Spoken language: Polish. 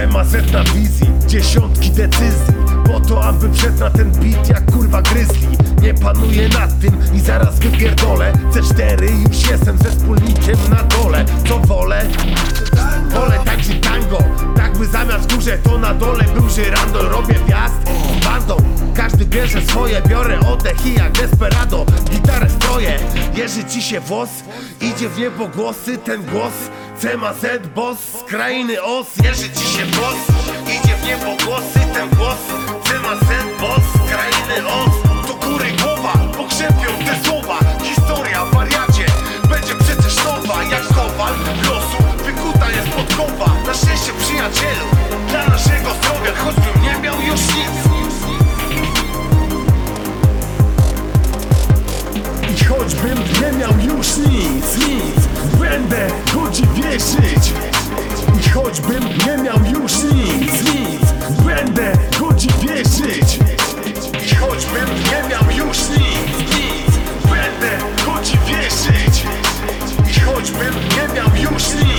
CMZ na wizji, dziesiątki decyzji. Po to, aby wszedł na ten beat jak kurwa gryzli. Nie panuję nad tym i zaraz wypierdolę. C4 już jestem ze wspólnikiem na dole. Co wolę? Wolę tańczyć tango. Tak by zamiast górze to na dole. Był żyrandol Robię wjazd bandą. Każdy bierze swoje, biorę oddech i jak desperado Gitarę stroję, jeży ci się włos Idzie w niebo głosy, ten głos CMZ boss z krainy os Jeży ci się włos. Idzie w niebo głosy, ten głos CMZ boss z krainy os. To góry głowa, pokrzepią te słowa. Historia wariacie będzie przecież nowa. Jak kowal losu wykuta jest podkowa. Na szczęście przyjacielu Choćbym nie miał już nic, nic Będę chodzić wierzyć. Choćbym nie miał już nic, nic Będę chodzić wierzyć. Choćbym nie miał już nic.